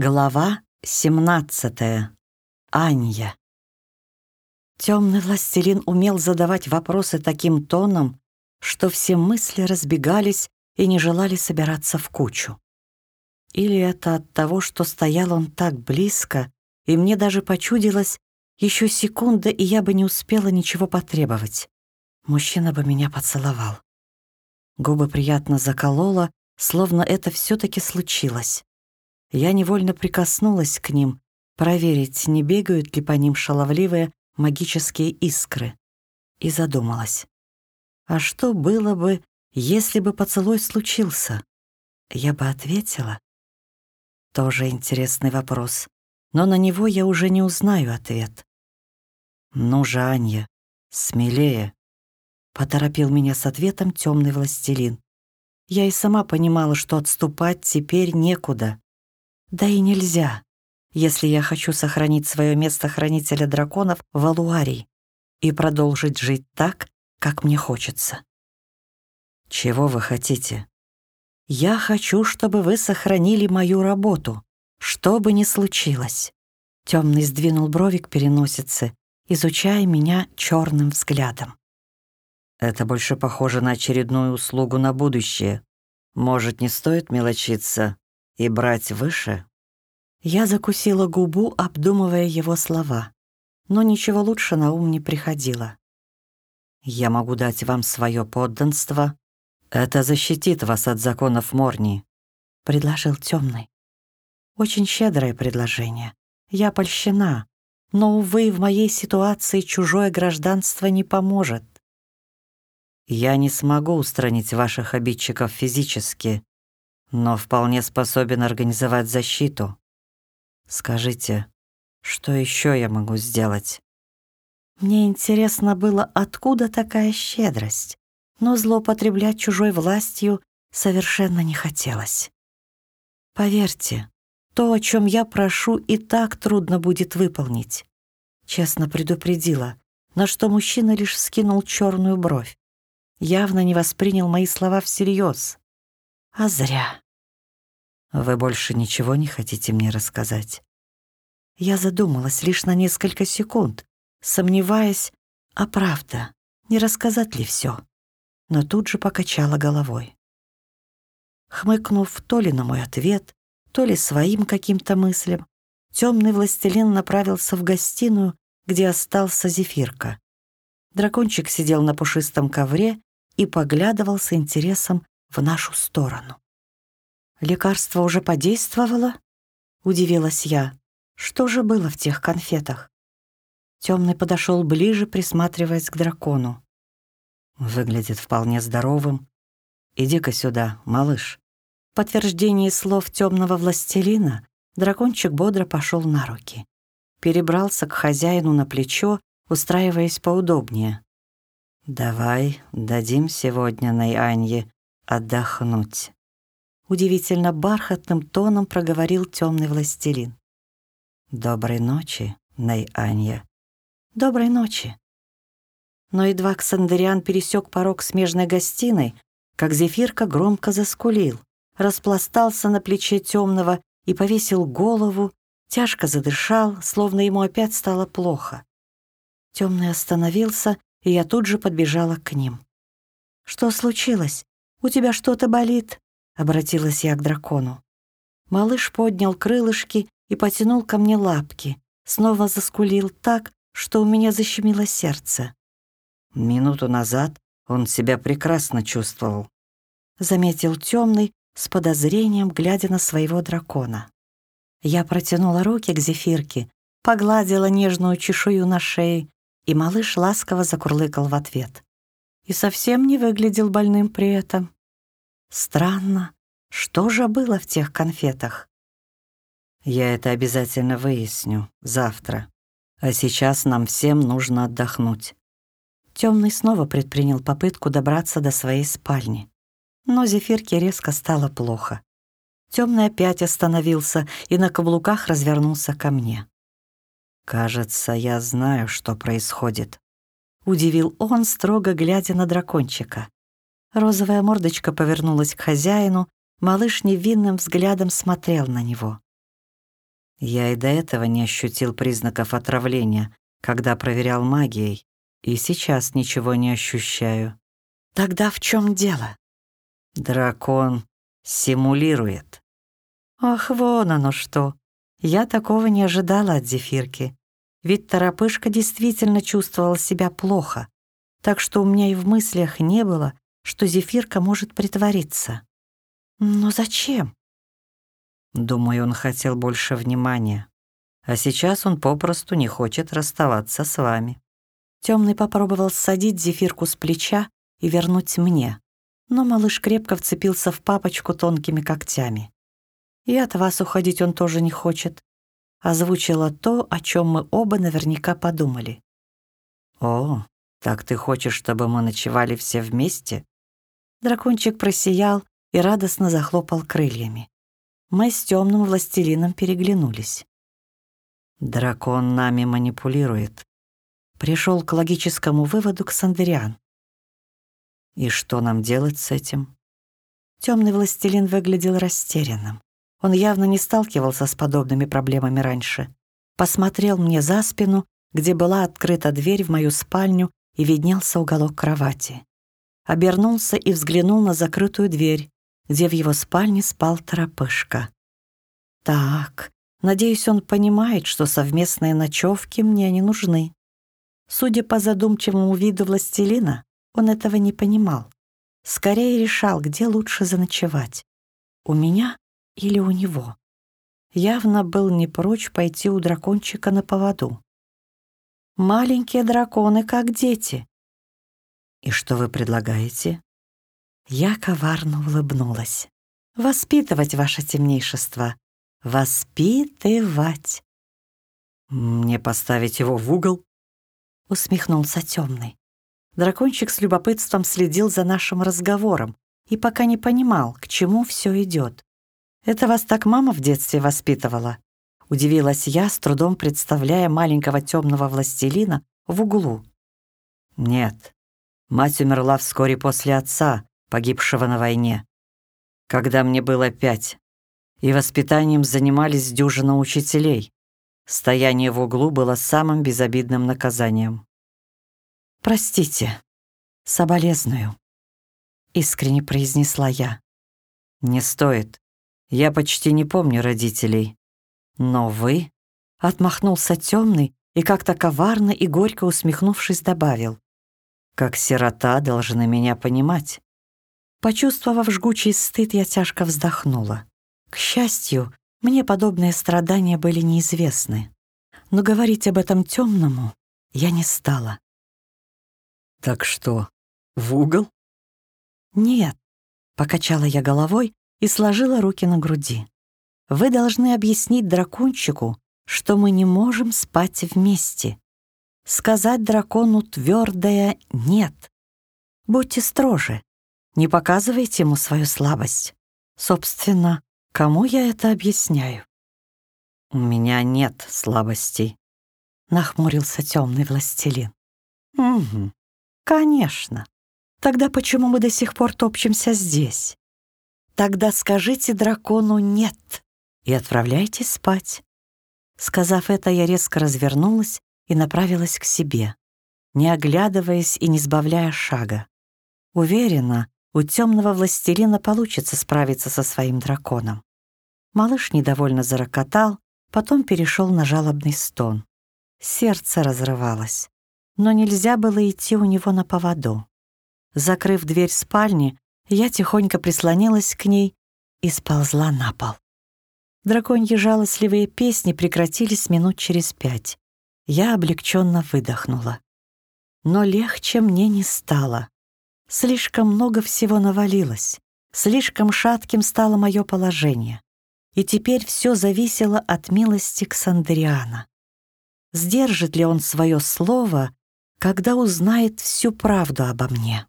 Глава 17. Анья. Темный властелин умел задавать вопросы таким тоном, что все мысли разбегались и не желали собираться в кучу. Или это от того, что стоял он так близко, и мне даже почудилось еще секунда, и я бы не успела ничего потребовать. Мужчина бы меня поцеловал. Губы приятно заколола, словно это все таки случилось. Я невольно прикоснулась к ним, проверить, не бегают ли по ним шаловливые магические искры, и задумалась. А что было бы, если бы поцелуй случился? Я бы ответила. Тоже интересный вопрос, но на него я уже не узнаю ответ. «Ну же, Анья, смелее!» Поторопил меня с ответом темный властелин. Я и сама понимала, что отступать теперь некуда. Да и нельзя, если я хочу сохранить свое место хранителя драконов в Алуарии и продолжить жить так, как мне хочется. Чего вы хотите? Я хочу, чтобы вы сохранили мою работу, что бы ни случилось. Темный сдвинул брови к изучая меня черным взглядом. Это больше похоже на очередную услугу на будущее. Может, не стоит мелочиться и брать выше? Я закусила губу, обдумывая его слова, но ничего лучше на ум не приходило. «Я могу дать вам свое подданство. Это защитит вас от законов Морни», — предложил темный. Очень щедрое предложение. Я польщена, но, увы, в моей ситуации чужое гражданство не поможет. Я не смогу устранить ваших обидчиков физически, но вполне способен организовать защиту. Скажите, что еще я могу сделать? Мне интересно было, откуда такая щедрость, но злоупотреблять чужой властью совершенно не хотелось. Поверьте, то, о чем я прошу, и так трудно будет выполнить. Честно предупредила, на что мужчина лишь вскинул черную бровь. Явно не воспринял мои слова всерьез. А зря. Вы больше ничего не хотите мне рассказать? Я задумалась лишь на несколько секунд, сомневаясь, а правда, не рассказать ли все, но тут же покачала головой. Хмыкнув то ли на мой ответ, то ли своим каким-то мыслям, темный властелин направился в гостиную, где остался зефирка. Дракончик сидел на пушистом ковре и поглядывал с интересом в нашу сторону. «Лекарство уже подействовало?» — удивилась я. «Что же было в тех конфетах?» Темный подошел ближе, присматриваясь к дракону. «Выглядит вполне здоровым. Иди-ка сюда, малыш». В подтверждении слов темного властелина дракончик бодро пошел на руки. Перебрался к хозяину на плечо, устраиваясь поудобнее. «Давай дадим сегодня Найанье отдохнуть», — удивительно бархатным тоном проговорил темный властелин. «Доброй ночи, Найанья». «Доброй ночи». Но едва Ксандериан пересек порог смежной гостиной, как Зефирка громко заскулил, распластался на плече темного и повесил голову, тяжко задышал, словно ему опять стало плохо. Темный остановился и я тут же подбежала к ним. «Что случилось? У тебя что-то болит?» — обратилась я к дракону. Малыш поднял крылышки и потянул ко мне лапки, снова заскулил так, что у меня защемило сердце. Минуту назад он себя прекрасно чувствовал. Заметил темный с подозрением, глядя на своего дракона. Я протянула руки к зефирке, погладила нежную чешую на шее и малыш ласково закурлыкал в ответ. И совсем не выглядел больным при этом. Странно, что же было в тех конфетах? Я это обязательно выясню завтра. А сейчас нам всем нужно отдохнуть. Темный снова предпринял попытку добраться до своей спальни. Но Зефирке резко стало плохо. Темный опять остановился и на каблуках развернулся ко мне. «Кажется, я знаю, что происходит», — удивил он, строго глядя на дракончика. Розовая мордочка повернулась к хозяину, малыш невинным взглядом смотрел на него. Я и до этого не ощутил признаков отравления, когда проверял магией, и сейчас ничего не ощущаю. Тогда в чем дело? Дракон симулирует. Ах, вон оно что. Я такого не ожидала от зефирки. Ведь торопышка действительно чувствовал себя плохо, так что у меня и в мыслях не было, что зефирка может притвориться. Но зачем? Думаю, он хотел больше внимания. А сейчас он попросту не хочет расставаться с вами. Темный попробовал ссадить зефирку с плеча и вернуть мне, но малыш крепко вцепился в папочку тонкими когтями. И от вас уходить он тоже не хочет. Озвучила то, о чем мы оба наверняка подумали. «О, так ты хочешь, чтобы мы ночевали все вместе?» Дракончик просиял и радостно захлопал крыльями. Мы с темным властелином переглянулись. «Дракон нами манипулирует», — пришел к логическому выводу Ксандериан. «И что нам делать с этим?» Темный властелин выглядел растерянным. Он явно не сталкивался с подобными проблемами раньше. Посмотрел мне за спину, где была открыта дверь в мою спальню и виднелся уголок кровати. Обернулся и взглянул на закрытую дверь, где в его спальне спал торопышка. Так, надеюсь, он понимает, что совместные ночевки мне не нужны. Судя по задумчивому виду властелина, он этого не понимал. Скорее решал, где лучше заночевать. У меня или у него. Явно был не прочь пойти у дракончика на поводу. Маленькие драконы, как дети. И что вы предлагаете? Я коварно улыбнулась. Воспитывать ваше темнейшество. Воспитывать. Мне поставить его в угол? Усмехнулся темный. Дракончик с любопытством следил за нашим разговором и пока не понимал, к чему все идет. «Это вас так мама в детстве воспитывала?» Удивилась я, с трудом представляя маленького темного властелина в углу. «Нет, мать умерла вскоре после отца, погибшего на войне, когда мне было пять, и воспитанием занимались дюжина учителей. Стояние в углу было самым безобидным наказанием. «Простите, соболезную», — искренне произнесла я. «Не стоит. Я почти не помню родителей. Но вы...» Отмахнулся темный и как-то коварно и горько усмехнувшись добавил. «Как сирота должны меня понимать». Почувствовав жгучий стыд, я тяжко вздохнула. К счастью, мне подобные страдания были неизвестны. Но говорить об этом темному я не стала. «Так что, в угол?» «Нет», — покачала я головой и сложила руки на груди. «Вы должны объяснить дракончику, что мы не можем спать вместе. Сказать дракону твердое «нет». Будьте строже, не показывайте ему свою слабость. Собственно, кому я это объясняю? «У меня нет слабостей», — нахмурился темный властелин. «Угу, конечно. Тогда почему мы до сих пор топчемся здесь? Тогда скажите дракону «нет» и отправляйтесь спать». Сказав это, я резко развернулась и направилась к себе, не оглядываясь и не сбавляя шага. Уверена, у темного властелина получится справиться со своим драконом. Малыш недовольно зарокотал, потом перешел на жалобный стон. Сердце разрывалось, но нельзя было идти у него на поводу. Закрыв дверь спальни, я тихонько прислонилась к ней и сползла на пол. Драконьи жалостливые песни прекратились минут через пять. Я облегченно выдохнула. Но легче мне не стало. Слишком много всего навалилось, слишком шатким стало мое положение. И теперь все зависело от милости Ксандриана. Сдержит ли он свое слово, когда узнает всю правду обо мне?